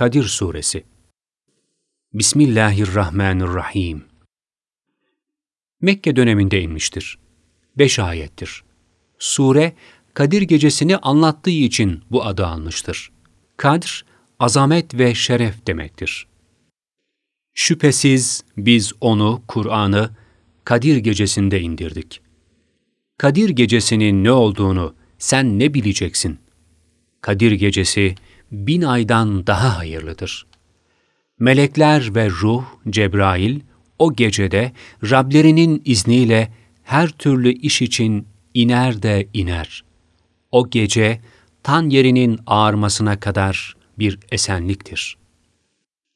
Kadir Suresi Bismillahirrahmanirrahim Mekke döneminde inmiştir. Beş ayettir. Sure, Kadir gecesini anlattığı için bu adı almıştır. Kadr, azamet ve şeref demektir. Şüphesiz biz onu, Kur'an'ı, Kadir gecesinde indirdik. Kadir gecesinin ne olduğunu sen ne bileceksin? Kadir gecesi bin aydan daha hayırlıdır. Melekler ve ruh, Cebrail, o gecede Rablerinin izniyle her türlü iş için iner de iner. O gece tan yerinin ağarmasına kadar bir esenliktir.